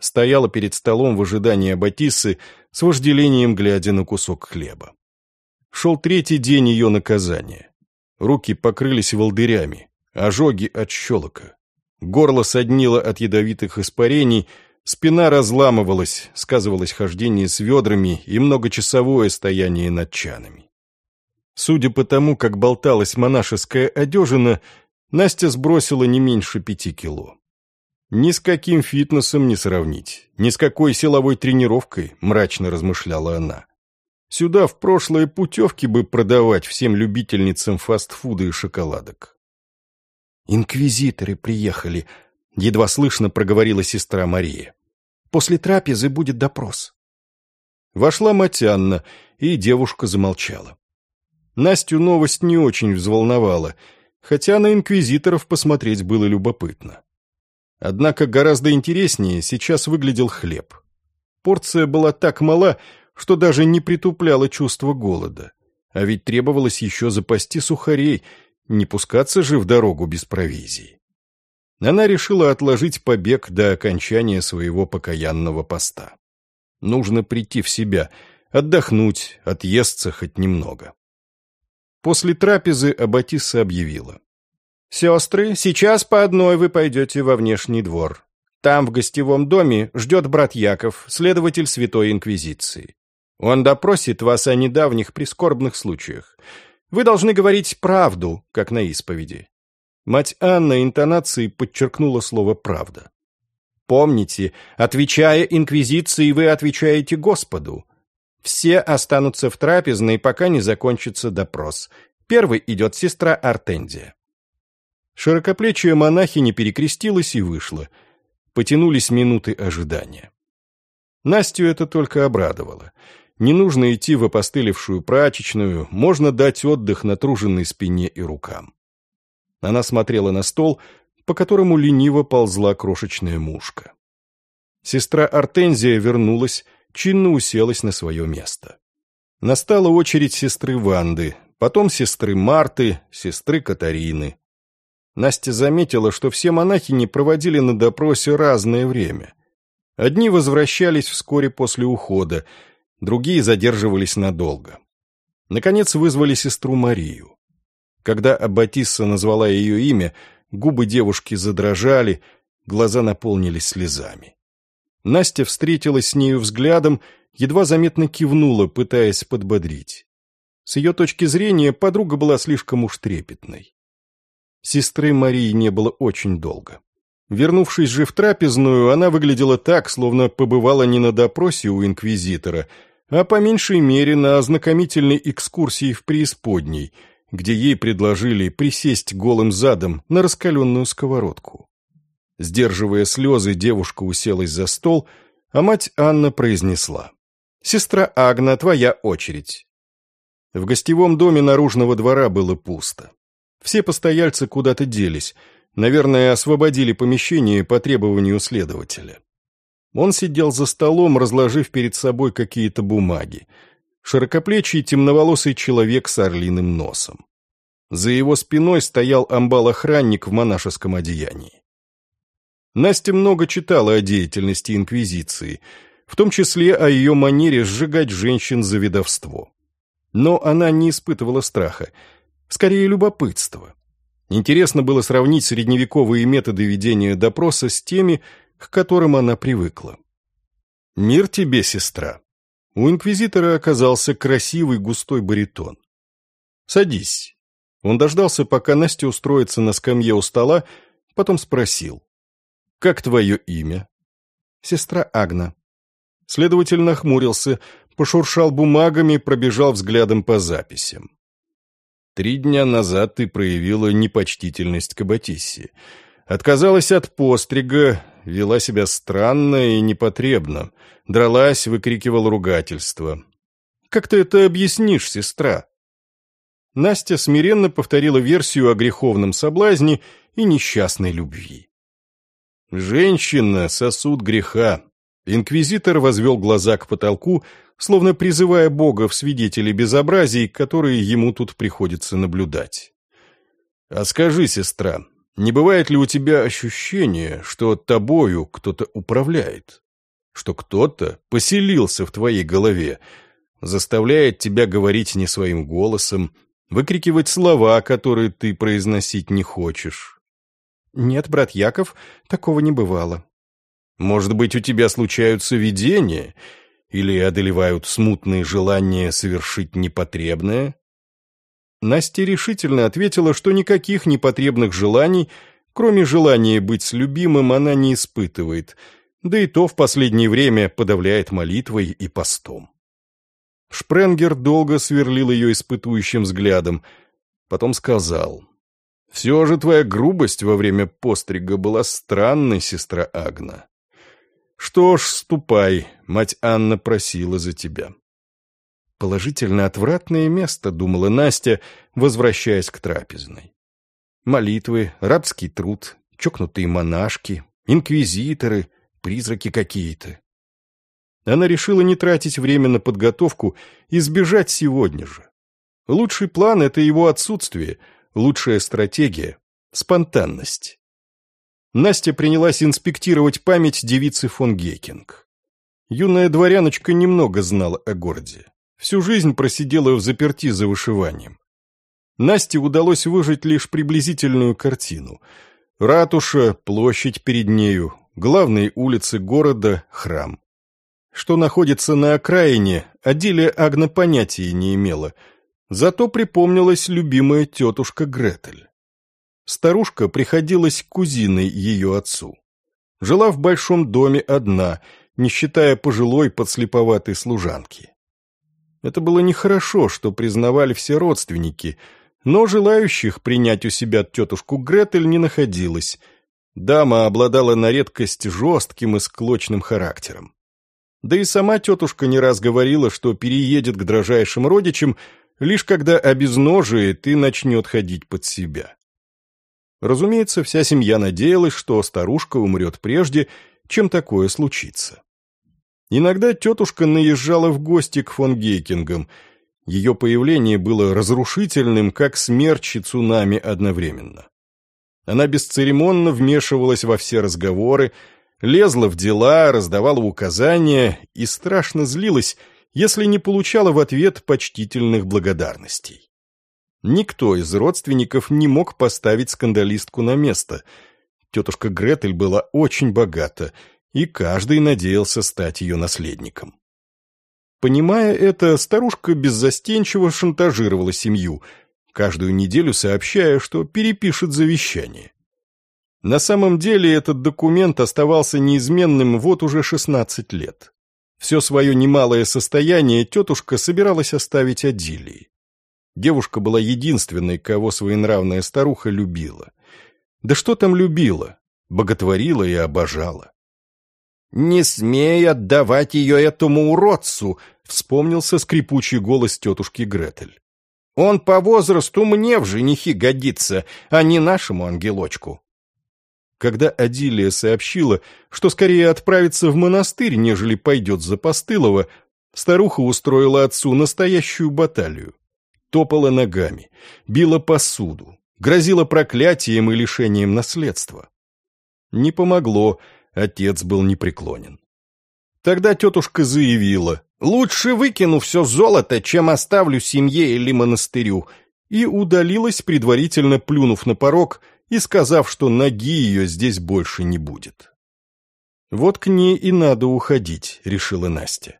[SPEAKER 1] стояла перед столом в ожидании Аббатиссы с вожделением глядя на кусок хлеба. Шел третий день ее наказания. Руки покрылись волдырями, ожоги от щелока. Горло соднило от ядовитых испарений, спина разламывалась, сказывалось хождение с ведрами и многочасовое стояние над чанами. Судя по тому, как болталась монашеская одежина, Настя сбросила не меньше пяти кило. Ни с каким фитнесом не сравнить, ни с какой силовой тренировкой, мрачно размышляла она. Сюда в прошлые путевки бы продавать всем любительницам фастфуда и шоколадок. «Инквизиторы приехали», — едва слышно проговорила сестра Мария. «После трапезы будет допрос». Вошла мать Анна, и девушка замолчала. Настю новость не очень взволновала, хотя на инквизиторов посмотреть было любопытно. Однако гораздо интереснее сейчас выглядел хлеб. Порция была так мала, что даже не притупляла чувство голода. А ведь требовалось еще запасти сухарей, не пускаться же в дорогу без провизии. Она решила отложить побег до окончания своего покаянного поста. Нужно прийти в себя, отдохнуть, отъесться хоть немного. После трапезы Аббатиса объявила. «Сестры, сейчас по одной вы пойдете во внешний двор. Там, в гостевом доме, ждет брат Яков, следователь Святой Инквизиции. Он допросит вас о недавних прискорбных случаях. Вы должны говорить правду, как на исповеди». Мать Анна интонацией подчеркнула слово «правда». Помните, отвечая Инквизиции, вы отвечаете Господу. Все останутся в трапезной, пока не закончится допрос. Первый идет сестра Артензия. Широкоплечья монахиня перекрестилась и вышла. Потянулись минуты ожидания. Настю это только обрадовало. Не нужно идти в опостылевшую прачечную, можно дать отдых натруженной спине и рукам. Она смотрела на стол, по которому лениво ползла крошечная мушка. Сестра Артензия вернулась, чинно уселась на свое место. Настала очередь сестры Ванды, потом сестры Марты, сестры Катарины. Настя заметила, что все монахини проводили на допросе разное время. Одни возвращались вскоре после ухода, другие задерживались надолго. Наконец вызвали сестру Марию. Когда Аббатисса назвала ее имя, губы девушки задрожали, глаза наполнились слезами. Настя встретилась с нею взглядом, едва заметно кивнула, пытаясь подбодрить. С ее точки зрения подруга была слишком уж трепетной. Сестры Марии не было очень долго. Вернувшись же в трапезную, она выглядела так, словно побывала не на допросе у инквизитора, а по меньшей мере на ознакомительной экскурсии в преисподней, где ей предложили присесть голым задом на раскаленную сковородку. Сдерживая слезы, девушка уселась за стол, а мать Анна произнесла. «Сестра Агна, твоя очередь». В гостевом доме наружного двора было пусто. Все постояльцы куда-то делись, наверное, освободили помещение по требованию следователя. Он сидел за столом, разложив перед собой какие-то бумаги. Широкоплечий темноволосый человек с орлиным носом. За его спиной стоял амбал-охранник в монашеском одеянии. Настя много читала о деятельности Инквизиции, в том числе о ее манере сжигать женщин за ведовство. Но она не испытывала страха, скорее любопытство. Интересно было сравнить средневековые методы ведения допроса с теми, к которым она привыкла. «Мир тебе, сестра!» У инквизитора оказался красивый густой баритон. «Садись». Он дождался, пока Настя устроится на скамье у стола, потом спросил. «Как твое имя?»
[SPEAKER 2] «Сестра Агна».
[SPEAKER 1] Следователь нахмурился, пошуршал бумагами, пробежал взглядом по записям. Три дня назад ты проявила непочтительность к Аббатиссе. Отказалась от пострига, вела себя странно и непотребно, дралась, выкрикивала ругательство. «Как ты это объяснишь, сестра?» Настя смиренно повторила версию о греховном соблазне и несчастной любви. «Женщина — сосуд греха». Инквизитор возвел глаза к потолку, словно призывая Бога в свидетели безобразий, которые ему тут приходится наблюдать. «А скажи, сестра, не бывает ли у тебя ощущение, что тобою кто-то управляет? Что кто-то поселился в твоей голове, заставляет тебя говорить не своим голосом, выкрикивать слова, которые ты произносить не хочешь?»
[SPEAKER 2] «Нет, брат Яков, такого не бывало».
[SPEAKER 1] «Может быть, у тебя случаются видения или одолевают смутные желания совершить непотребное?» Настя решительно ответила, что никаких непотребных желаний, кроме желания быть с любимым, она не испытывает, да и то в последнее время подавляет молитвой и постом. Шпренгер долго сверлил ее испытующим взглядом, потом сказал, «Все же твоя грубость во время пострига была странной, сестра Агна. Что ж, ступай, мать Анна просила за тебя». Положительно отвратное место, думала Настя, возвращаясь к трапезной. Молитвы, рабский труд, чокнутые монашки, инквизиторы, призраки какие-то. Она решила не тратить время на подготовку и сбежать сегодня же. Лучший план — это его отсутствие, лучшая стратегия — спонтанность. Настя принялась инспектировать память девицы фон Гейкинг. Юная дворяночка немного знала о городе. Всю жизнь просидела в заперти за вышиванием. Насте удалось выжить лишь приблизительную картину. Ратуша, площадь перед нею, главные улицы города, храм. Что находится на окраине, о деле Агна понятия не имела, зато припомнилась любимая тетушка Гретель. Старушка приходилась кузиной ее отцу. Жила в большом доме одна, не считая пожилой подслеповатой служанки. Это было нехорошо, что признавали все родственники, но желающих принять у себя тетушку Гретель не находилось. Дама обладала на редкость жестким и склочным характером. Да и сама тетушка не раз говорила, что переедет к дрожайшим родичам, лишь когда обезножит и начнет ходить под себя. Разумеется, вся семья надеялась, что старушка умрет прежде, чем такое случится. Иногда тетушка наезжала в гости к фон Гейкингам. Ее появление было разрушительным, как смерч и цунами одновременно. Она бесцеремонно вмешивалась во все разговоры, лезла в дела, раздавала указания и страшно злилась, если не получала в ответ почтительных благодарностей. Никто из родственников не мог поставить скандалистку на место. Тетушка Гретель была очень богата, и каждый надеялся стать ее наследником. Понимая это, старушка беззастенчиво шантажировала семью, каждую неделю сообщая, что перепишет завещание. На самом деле этот документ оставался неизменным вот уже 16 лет. Все свое немалое состояние тетушка собиралась оставить Адилии. Девушка была единственной, кого своенравная старуха любила. Да что там любила? Боготворила и обожала.
[SPEAKER 2] «Не смей отдавать ее этому уродцу!» — вспомнился скрипучий голос тетушки Гретель. «Он по возрасту мне в женихи годится, а не нашему ангелочку».
[SPEAKER 1] Когда Адилия сообщила, что скорее отправится в монастырь, нежели пойдет за постылого, старуха устроила отцу настоящую баталию. Топала ногами, била посуду, грозила проклятием и лишением наследства. Не помогло, отец был непреклонен. Тогда тетушка заявила, «Лучше выкину все золото, чем оставлю семье или монастырю», и удалилась, предварительно плюнув на порог и сказав, что ноги ее здесь больше не будет. «Вот к ней и надо уходить», — решила Настя.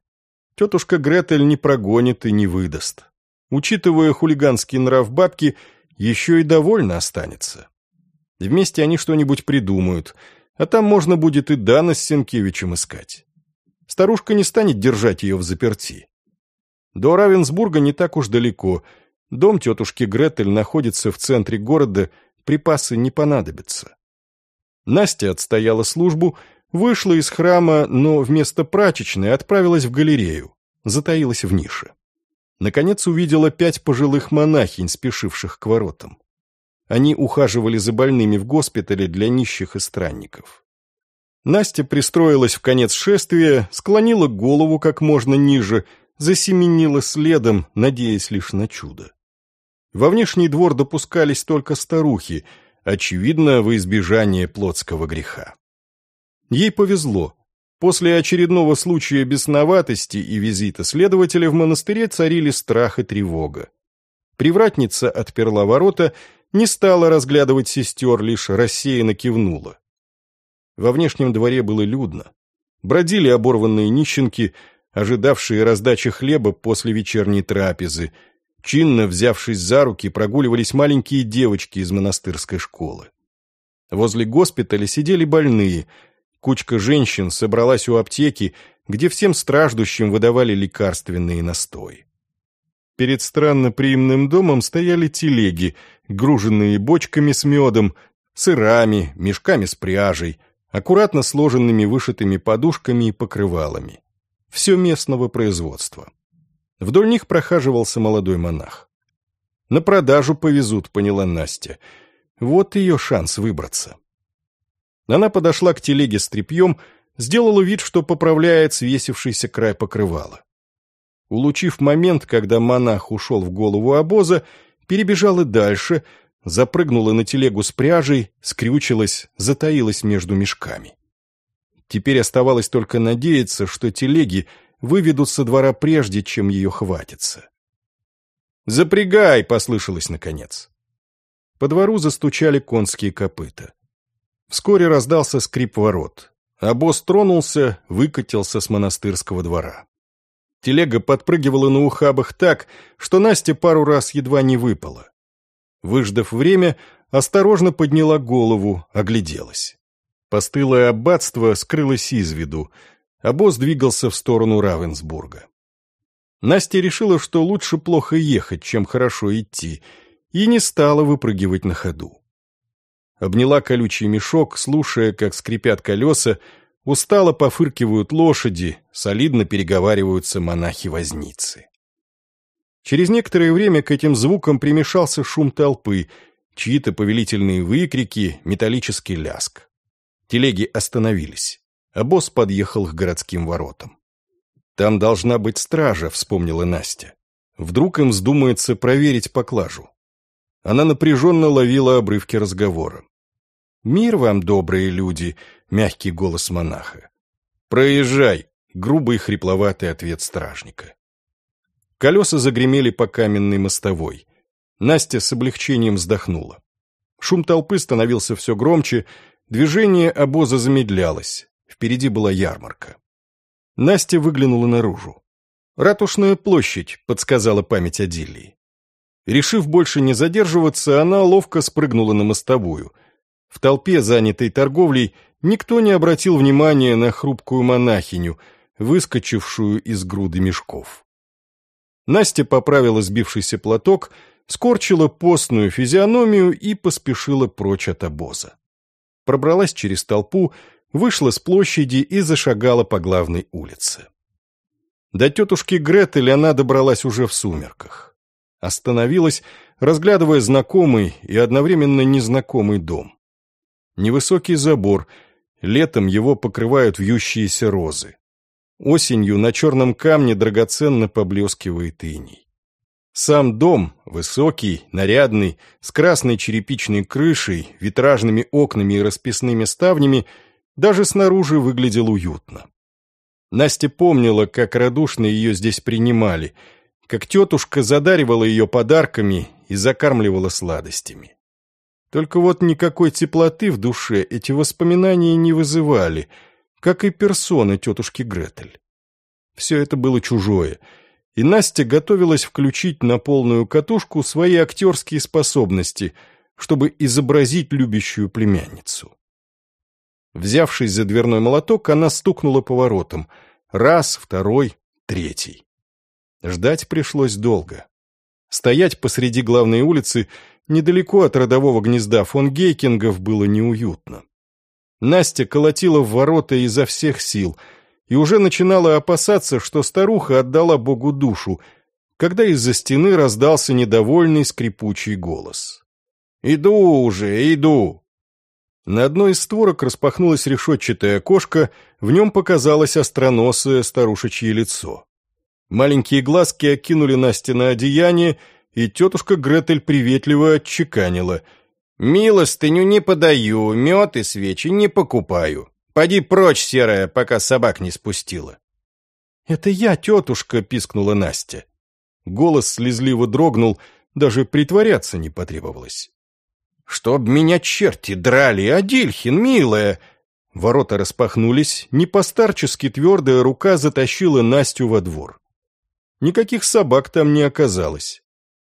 [SPEAKER 1] Тетушка Гретель не прогонит и не выдаст. Учитывая хулиганский нрав бабки, еще и довольно останется. Вместе они что-нибудь придумают, а там можно будет и Дана с Сенкевичем искать. Старушка не станет держать ее в заперти. До Равенсбурга не так уж далеко. Дом тетушки Гретель находится в центре города припасы не понадобятся. Настя отстояла службу, вышла из храма, но вместо прачечной отправилась в галерею, затаилась в нише. Наконец увидела пять пожилых монахинь, спешивших к воротам. Они ухаживали за больными в госпитале для нищих и странников. Настя пристроилась в конец шествия, склонила голову как можно ниже, засеменила следом, надеясь лишь на чудо. Во внешний двор допускались только старухи, очевидно, во избежание плотского греха. Ей повезло. После очередного случая бесноватости и визита следователя в монастыре царили страх и тревога. Привратница отперла ворота, не стала разглядывать сестер, лишь рассеянно кивнула. Во внешнем дворе было людно. Бродили оборванные нищенки, ожидавшие раздачи хлеба после вечерней трапезы – Чинно взявшись за руки, прогуливались маленькие девочки из монастырской школы. Возле госпиталя сидели больные. Кучка женщин собралась у аптеки, где всем страждущим выдавали лекарственные настои. Перед странноприимным домом стояли телеги, груженные бочками с медом, сырами, мешками с пряжей, аккуратно сложенными вышитыми подушками и покрывалами. Все местного производства. Вдоль них прохаживался молодой монах. «На продажу повезут», — поняла Настя. «Вот ее шанс выбраться». Она подошла к телеге с тряпьем, сделала вид, что поправляет свесившийся край покрывала. Улучив момент, когда монах ушел в голову обоза, перебежала дальше, запрыгнула на телегу с пряжей, скрючилась, затаилась между мешками. Теперь оставалось только надеяться, что телеги выведут со двора прежде, чем ее хватится. «Запрягай!» — послышалось наконец. По двору застучали конские копыта. Вскоре раздался скрип ворот. А тронулся, выкатился с монастырского двора. Телега подпрыгивала на ухабах так, что Настя пару раз едва не выпала. Выждав время, осторожно подняла голову, огляделась. Постылое аббатство скрылось из виду, а босс двигался в сторону Равенсбурга. Настя решила, что лучше плохо ехать, чем хорошо идти, и не стала выпрыгивать на ходу. Обняла колючий мешок, слушая, как скрипят колеса, устало пофыркивают лошади, солидно переговариваются монахи-возницы. Через некоторое время к этим звукам примешался шум толпы, чьи-то повелительные выкрики, металлический ляск. Телеги остановились. А босс подъехал к городским воротам. «Там должна быть стража», — вспомнила Настя. «Вдруг им вздумается проверить поклажу». Она напряженно ловила обрывки разговора. «Мир вам, добрые люди!» — мягкий голос монаха. «Проезжай!» — грубый хрипловатый ответ стражника. Колеса загремели по каменной мостовой. Настя с облегчением вздохнула. Шум толпы становился все громче, движение обоза замедлялось. Впереди была ярмарка. Настя выглянула наружу. «Ратушная площадь», — подсказала память Адилии. Решив больше не задерживаться, она ловко спрыгнула на мостовую. В толпе, занятой торговлей, никто не обратил внимания на хрупкую монахиню, выскочившую из груды мешков. Настя поправила сбившийся платок, скорчила постную физиономию и поспешила прочь от обоза. Пробралась через толпу, вышла с площади и зашагала по главной улице. До тетушки Гретель она добралась уже в сумерках. Остановилась, разглядывая знакомый и одновременно незнакомый дом. Невысокий забор, летом его покрывают вьющиеся розы. Осенью на черном камне драгоценно поблескивает иней. Сам дом, высокий, нарядный, с красной черепичной крышей, витражными окнами и расписными ставнями, даже снаружи выглядел уютно. Настя помнила, как радушно ее здесь принимали, как тетушка задаривала ее подарками и закармливала сладостями. Только вот никакой теплоты в душе эти воспоминания не вызывали — как и персоны тетушки Гретель. Все это было чужое, и Настя готовилась включить на полную катушку свои актерские способности, чтобы изобразить любящую племянницу. Взявшись за дверной молоток, она стукнула поворотом. Раз, второй, третий. Ждать пришлось долго. Стоять посреди главной улицы недалеко от родового гнезда фон Гейкингов было неуютно. Настя колотила в ворота изо всех сил и уже начинала опасаться, что старуха отдала Богу душу, когда из-за стены раздался недовольный скрипучий голос. «Иду уже, иду!» На одной из створок распахнулось решетчатое окошко, в нем показалось остроносое старушечье лицо. Маленькие глазки окинули Насте на одеяние, и тетушка Гретель приветливо отчеканила — «Милостыню не подаю, мед и свечи не покупаю. Поди прочь, серая, пока собак не спустила».
[SPEAKER 2] «Это я, тетушка!» — пискнула Настя.
[SPEAKER 1] Голос слезливо дрогнул, даже притворяться не потребовалось.
[SPEAKER 2] «Чтоб меня черти драли, Адильхин, милая!» Ворота распахнулись, не постарчески твердая рука затащила Настю во двор. Никаких собак там не оказалось.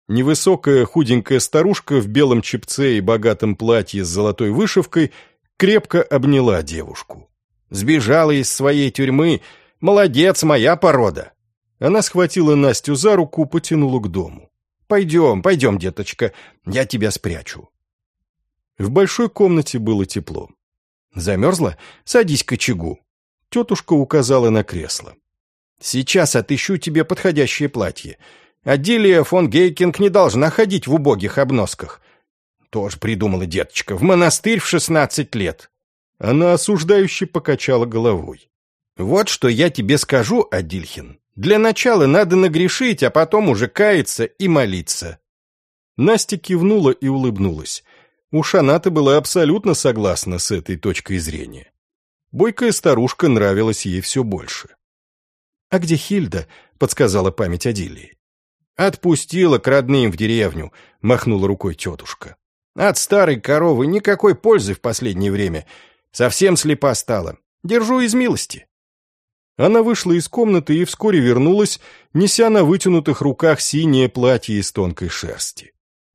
[SPEAKER 2] Невысокая худенькая старушка в белом чепце и богатом платье с золотой вышивкой крепко обняла девушку. «Сбежала из своей тюрьмы. Молодец, моя порода!» Она схватила Настю за руку, потянула к дому. «Пойдем, пойдем, деточка, я тебя спрячу». В большой комнате было тепло. «Замерзла? Садись к очагу». Тетушка указала на кресло. «Сейчас отыщу тебе подходящее платье. Аделия фон Гейкинг не должна ходить в убогих обносках. Тоже придумала деточка, в монастырь в шестнадцать лет. Она осуждающе покачала головой. Вот что я тебе скажу, Адильхин. Для начала надо нагрешить, а потом уже каяться и молиться. Настя кивнула и улыбнулась. Уж она-то была абсолютно согласна с этой точкой зрения. Бойкая старушка нравилась ей все больше. «А где Хильда?» — подсказала память Адилии. «Отпустила к родным в деревню», — махнула рукой тетушка. «От старой коровы никакой пользы в последнее время. Совсем слепа стала. Держу из милости». Она вышла из комнаты и вскоре вернулась, неся на вытянутых руках синее платье из тонкой шерсти.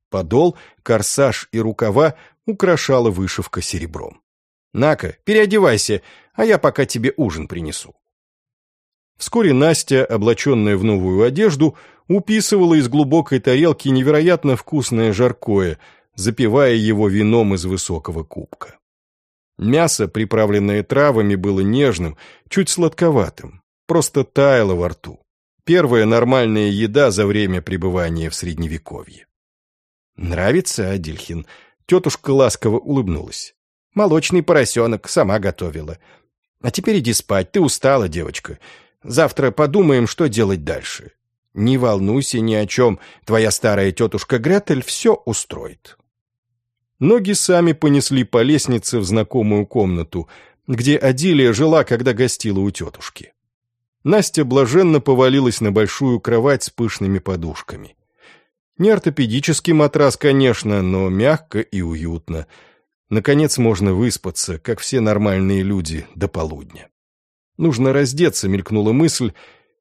[SPEAKER 2] Подол, корсаж и рукава украшала вышивка серебром. «На-ка, переодевайся, а я пока тебе ужин принесу». Вскоре Настя, облаченная в новую одежду, уписывала из глубокой тарелки невероятно вкусное жаркое, запивая его вином из высокого кубка. Мясо, приправленное травами, было нежным, чуть сладковатым, просто таяло во рту. Первая нормальная еда за время пребывания в Средневековье. «Нравится, Адильхин?» Тетушка ласково улыбнулась. «Молочный поросенок, сама готовила. А теперь иди спать, ты устала, девочка. Завтра подумаем, что делать дальше. Не волнуйся ни о чем, твоя старая тетушка Гретель все устроит».
[SPEAKER 1] Ноги сами понесли по лестнице в знакомую комнату, где Адилия жила, когда гостила у тетушки. Настя блаженно повалилась на большую кровать с пышными подушками. Не ортопедический матрас, конечно, но мягко и уютно. Наконец можно выспаться, как все нормальные люди, до полудня. Нужно раздеться, мелькнула мысль,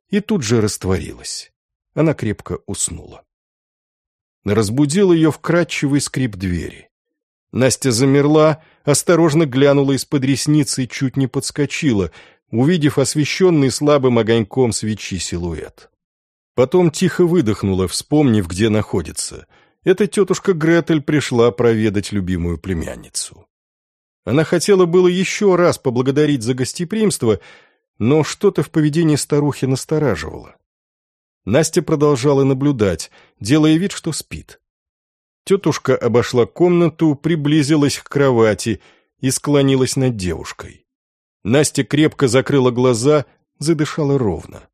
[SPEAKER 1] и тут же растворилась. Она крепко уснула. Разбудил ее вкрадчивый скрип двери. Настя замерла, осторожно глянула из-под ресницы и чуть не подскочила, увидев освещенный слабым огоньком свечи силуэт. Потом тихо выдохнула, вспомнив, где находится. Эта тетушка Гретель пришла проведать любимую племянницу. Она хотела было еще раз поблагодарить за гостеприимство, но что-то в поведении старухи настораживало. Настя продолжала наблюдать, делая вид, что спит. Тетушка обошла комнату, приблизилась к кровати и склонилась над девушкой. Настя крепко закрыла глаза, задышала ровно.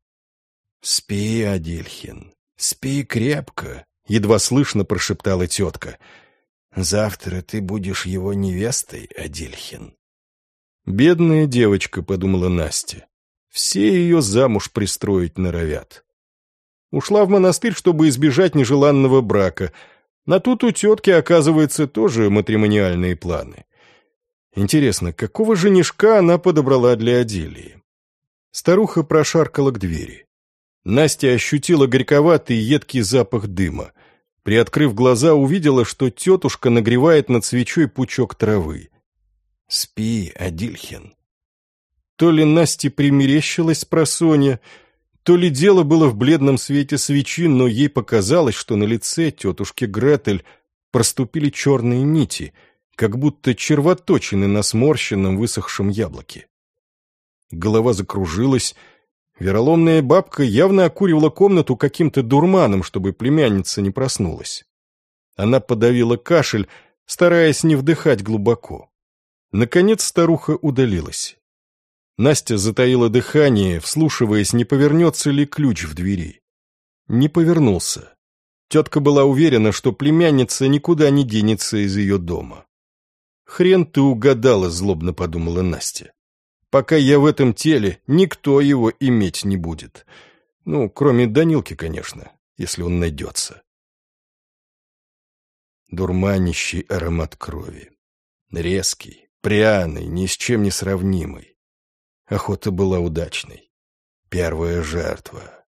[SPEAKER 2] «Спи, Адельхин, спи крепко», — едва слышно прошептала тетка. «Завтра ты будешь его невестой, Адельхин».
[SPEAKER 1] «Бедная девочка», — подумала Настя. «Все ее замуж пристроить норовят». Ушла в монастырь, чтобы избежать нежеланного брака — на тут у тетки, оказывается, тоже матримониальные планы. Интересно, какого женишка она подобрала для Аделии? Старуха прошаркала к двери. Настя ощутила горьковатый едкий запах дыма. Приоткрыв глаза, увидела, что тетушка нагревает над свечой пучок травы.
[SPEAKER 2] «Спи, Адильхин».
[SPEAKER 1] То ли Насте примерещилась просонья, то ли дело было в бледном свете свечи, но ей показалось, что на лице тетушки Гретель проступили черные нити, как будто червоточины на сморщенном высохшем яблоке. Голова закружилась, вероломная бабка явно окуривала комнату каким-то дурманом, чтобы племянница не проснулась. Она подавила кашель, стараясь не вдыхать глубоко. Наконец старуха удалилась. Настя затаила дыхание, вслушиваясь, не повернется ли ключ в двери. Не повернулся. Тетка была уверена, что племянница никуда не денется из ее дома. «Хрен ты угадала», — злобно подумала Настя. «Пока я в этом теле, никто его иметь не будет. Ну, кроме Данилки, конечно, если он найдется». Дурманящий аромат крови. Резкий, пряный, ни с чем не сравнимый. Охота была удачной. Первая жертва.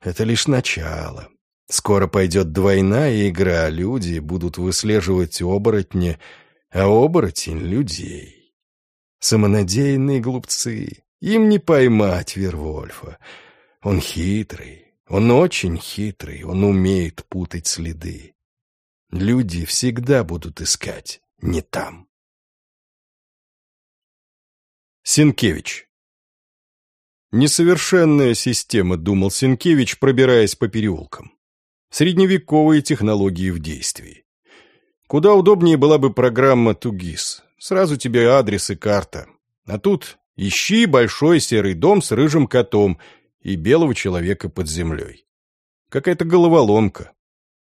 [SPEAKER 1] Это лишь начало. Скоро пойдет двойная игра, люди будут выслеживать оборотни, а оборотень — людей. Самонадеянные глупцы. Им не поймать Вервольфа. Он хитрый, он очень хитрый, он умеет путать следы. Люди всегда будут искать не там. Сенкевич. Несовершенная система, думал Сенкевич, пробираясь по переулкам. Средневековые технологии в действии. Куда удобнее была бы программа Тугис. Сразу тебе адрес и карта. А тут ищи большой серый дом с рыжим котом и белого человека под землей. Какая-то головоломка.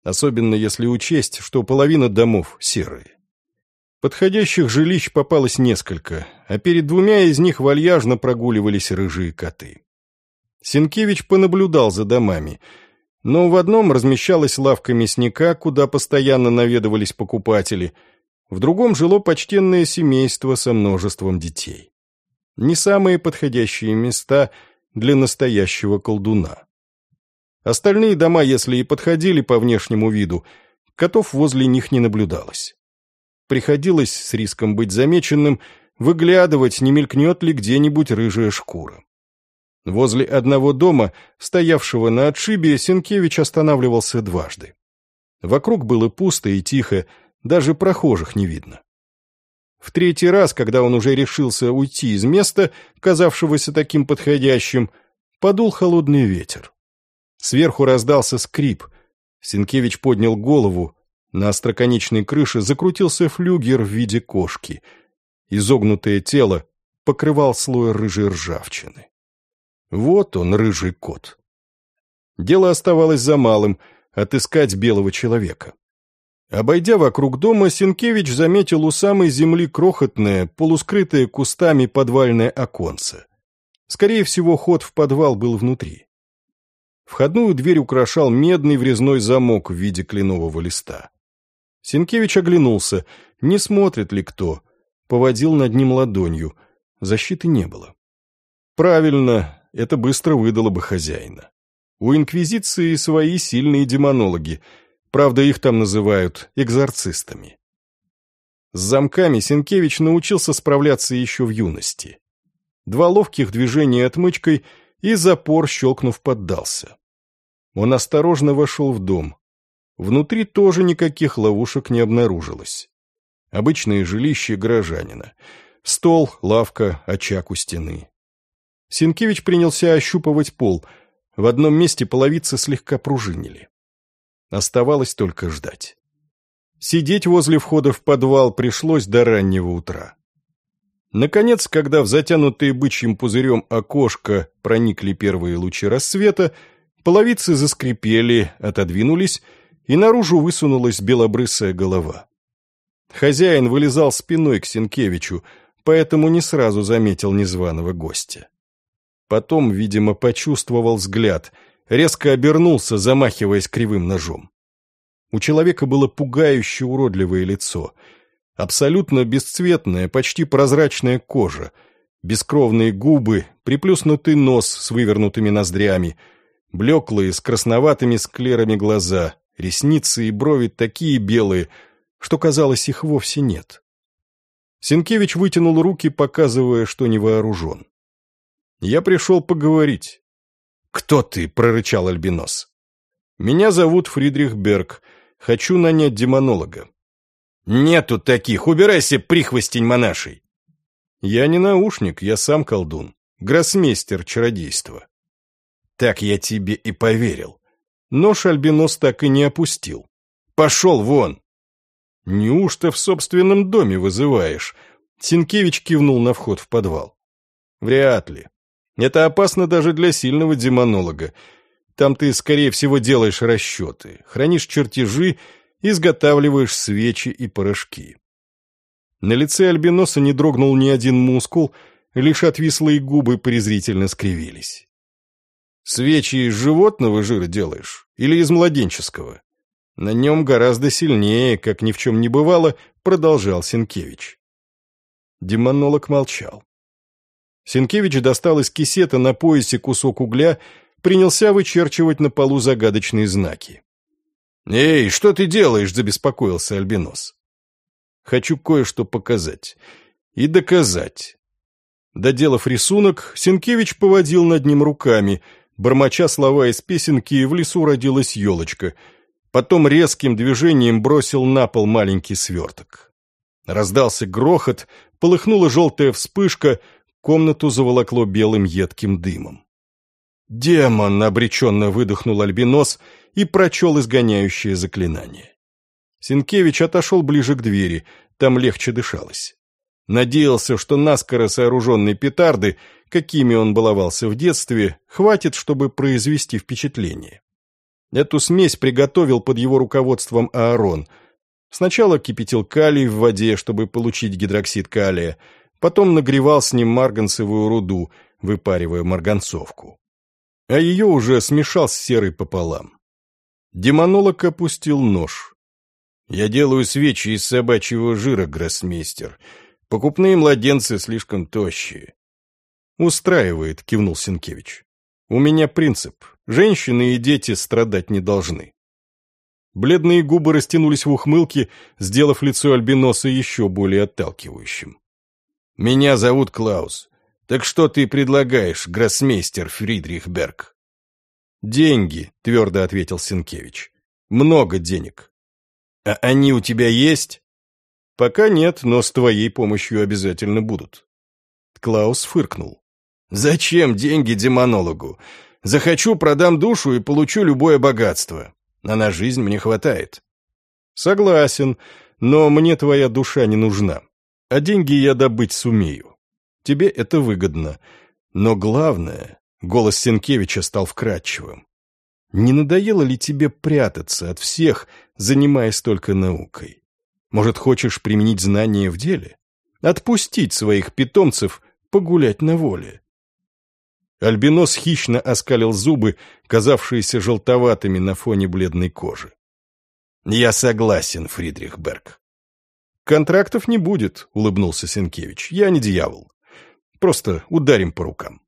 [SPEAKER 1] Особенно если учесть, что половина домов серые. Подходящих жилищ попалось несколько, а перед двумя из них вальяжно прогуливались рыжие коты. Сенкевич понаблюдал за домами, но в одном размещалась лавка мясника, куда постоянно наведывались покупатели, в другом жило почтенное семейство со множеством детей. Не самые подходящие места для настоящего колдуна. Остальные дома, если и подходили по внешнему виду, котов возле них не наблюдалось. Приходилось, с риском быть замеченным, выглядывать, не мелькнет ли где-нибудь рыжая шкура. Возле одного дома, стоявшего на отшибе, Сенкевич останавливался дважды. Вокруг было пусто и тихо, даже прохожих не видно. В третий раз, когда он уже решился уйти из места, казавшегося таким подходящим, подул холодный ветер. Сверху раздался скрип. Сенкевич поднял голову, на остроконечной крыше закрутился флюгер в виде кошки. Изогнутое тело, покрывал слой рыжей ржавчины. Вот он, рыжий кот. Дело оставалось за малым — отыскать белого человека. Обойдя вокруг дома, Сенкевич заметил у самой земли крохотное, полускрытое кустами подвальное оконце. Скорее всего, ход в подвал был внутри. Входную дверь украшал медный врезной замок в виде кленового листа. Сенкевич оглянулся, не смотрит ли кто, поводил над ним ладонью. Защиты не было. Правильно, это быстро выдало бы хозяина. У Инквизиции свои сильные демонологи, правда, их там называют экзорцистами. С замками Сенкевич научился справляться еще в юности. Два ловких движения отмычкой, и запор, щелкнув, поддался. Он осторожно вошел в дом. Внутри тоже никаких ловушек не обнаружилось. Обычное жилище горожанина. Стол, лавка, очаг у стены. Сенкевич принялся ощупывать пол. В одном месте половицы слегка пружинили. Оставалось только ждать. Сидеть возле входа в подвал пришлось до раннего утра. Наконец, когда в затянутые бычьим пузырем окошко проникли первые лучи рассвета, половицы заскрипели, отодвинулись, и наружу высунулась белобрысая голова. Хозяин вылезал спиной к Сенкевичу, поэтому не сразу заметил незваного гостя. Потом, видимо, почувствовал взгляд, резко обернулся, замахиваясь кривым ножом. У человека было пугающе уродливое лицо, абсолютно бесцветная, почти прозрачная кожа, бескровные губы, приплюснутый нос с вывернутыми ноздрями, блеклые с красноватыми склерами глаза, ресницы и брови такие белые, что, казалось, их вовсе нет. Сенкевич вытянул руки, показывая, что не вооружен. Я пришел поговорить. «Кто ты?» — прорычал Альбинос. «Меня зовут Фридрих Берг. Хочу нанять демонолога». «Нету таких! Убирайся, прихвостень монашей!» «Я не наушник, я сам колдун. Гроссмейстер чародейства». «Так я тебе и поверил». Нож Альбинос так и не опустил. «Пошел вон!» «Неужто в собственном доме вызываешь?» Синкевич кивнул на вход в подвал. «Вряд ли. Это опасно даже для сильного демонолога. Там ты, скорее всего, делаешь расчеты, хранишь чертежи, изготавливаешь свечи и порошки. На лице Альбиноса не дрогнул ни один мускул, лишь отвислые губы презрительно скривились. «Свечи из животного жира делаешь или из младенческого?» На нем гораздо сильнее, как ни в чем не бывало, продолжал Сенкевич. Демонолог молчал. Сенкевич достал из кисета на поясе кусок угля, принялся вычерчивать на полу загадочные знаки. «Эй, что ты делаешь?» – забеспокоился Альбинос. «Хочу кое-что показать. И доказать». Доделав рисунок, Сенкевич поводил над ним руками, бормоча слова из песенки «В лесу родилась елочка», потом резким движением бросил на пол маленький сверток. Раздался грохот, полыхнула желтая вспышка – Комнату заволокло белым едким дымом. «Демон!» — обреченно выдохнул Альбинос и прочел изгоняющее заклинание. Синкевич отошел ближе к двери, там легче дышалось. Надеялся, что наскоро сооруженные петарды, какими он баловался в детстве, хватит, чтобы произвести впечатление. Эту смесь приготовил под его руководством Аарон. Сначала кипятил калий в воде, чтобы получить гидроксид калия, Потом нагревал с ним марганцевую руду, выпаривая марганцовку. А ее уже смешал с серой пополам. Демонолог опустил нож. «Я делаю свечи из собачьего жира, гроссмейстер. Покупные младенцы слишком тощие». «Устраивает», — кивнул Сенкевич. «У меня принцип. Женщины и дети страдать не должны». Бледные губы растянулись в ухмылке, сделав лицо Альбиноса еще более отталкивающим. «Меня зовут Клаус. Так что ты предлагаешь, гроссмейстер Фридрих Берг?» «Деньги», — твердо ответил Сенкевич. «Много денег». «А они у тебя есть?» «Пока нет, но с твоей помощью обязательно будут». Клаус фыркнул. «Зачем деньги демонологу? Захочу, продам душу и получу любое богатство. А на жизнь мне хватает». «Согласен, но мне твоя душа не нужна а деньги я добыть сумею. Тебе это выгодно. Но главное, голос Сенкевича стал вкрадчивым. Не надоело ли тебе прятаться от всех, занимаясь только наукой? Может, хочешь применить знания в деле? Отпустить своих питомцев погулять на воле? Альбинос хищно оскалил зубы, казавшиеся желтоватыми на фоне бледной кожи. «Я согласен, Фридрих Берг». «Контрактов не будет», — улыбнулся Сенкевич. «Я не дьявол. Просто ударим по рукам».